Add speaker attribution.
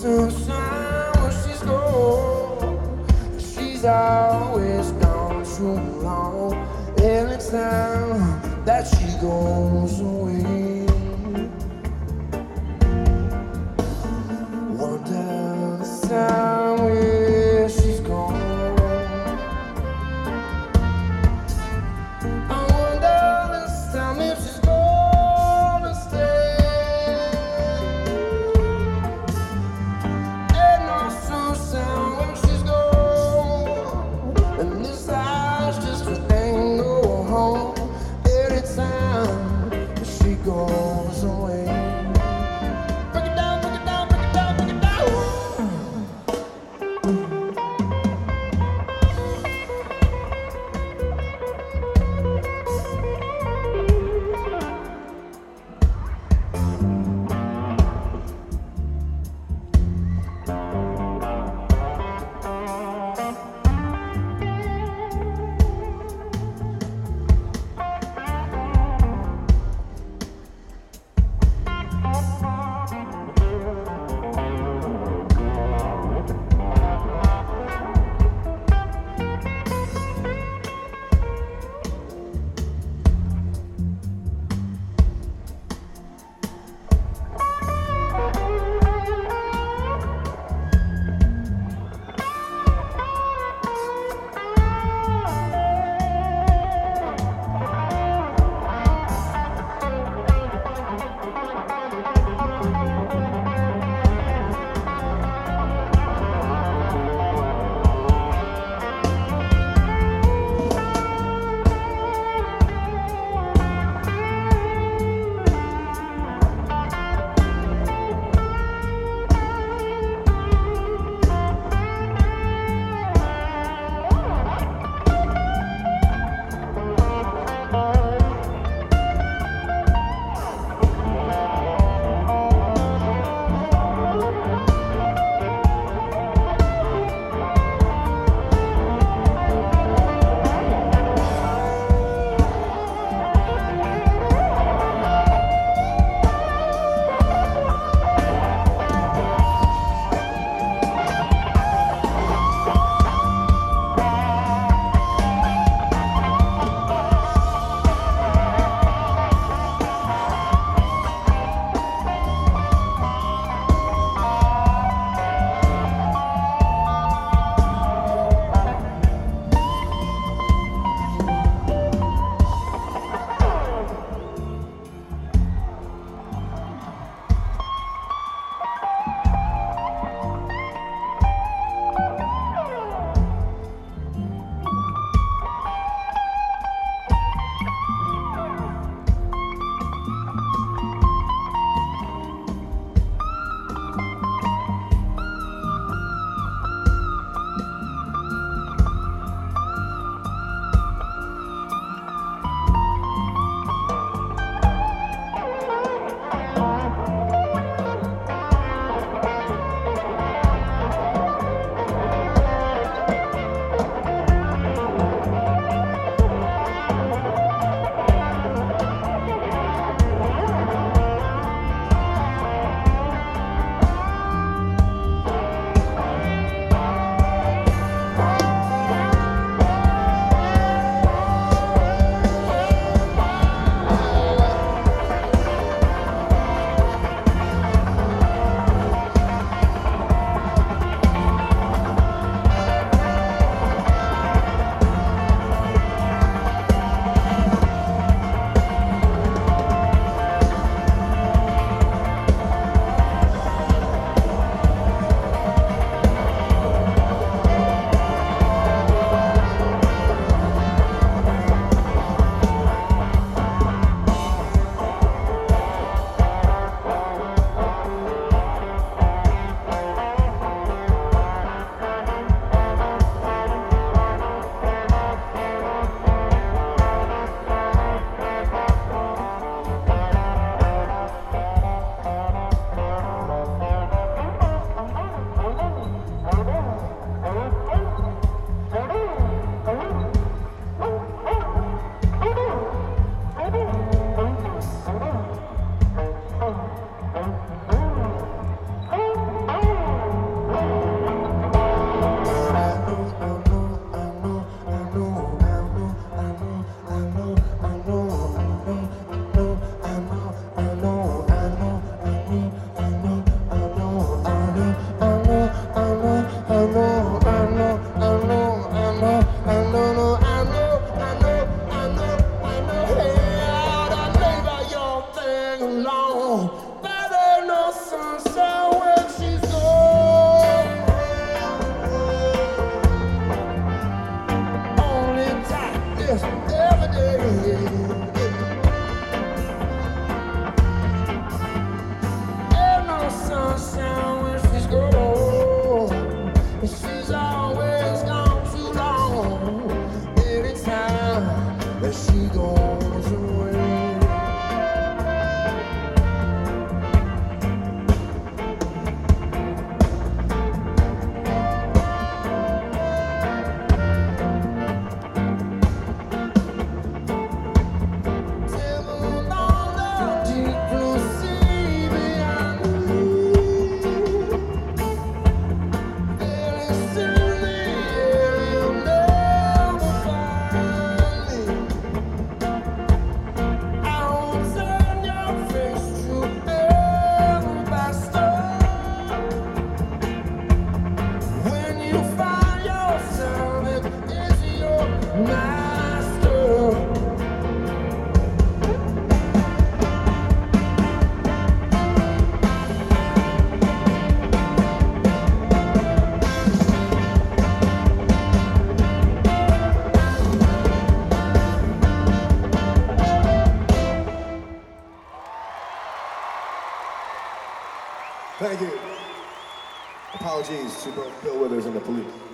Speaker 1: Susan, when she's gone, she's always gone too long. Every time that she goes away, one time.
Speaker 2: Thank you. Apologies to both Bill Withers and the police.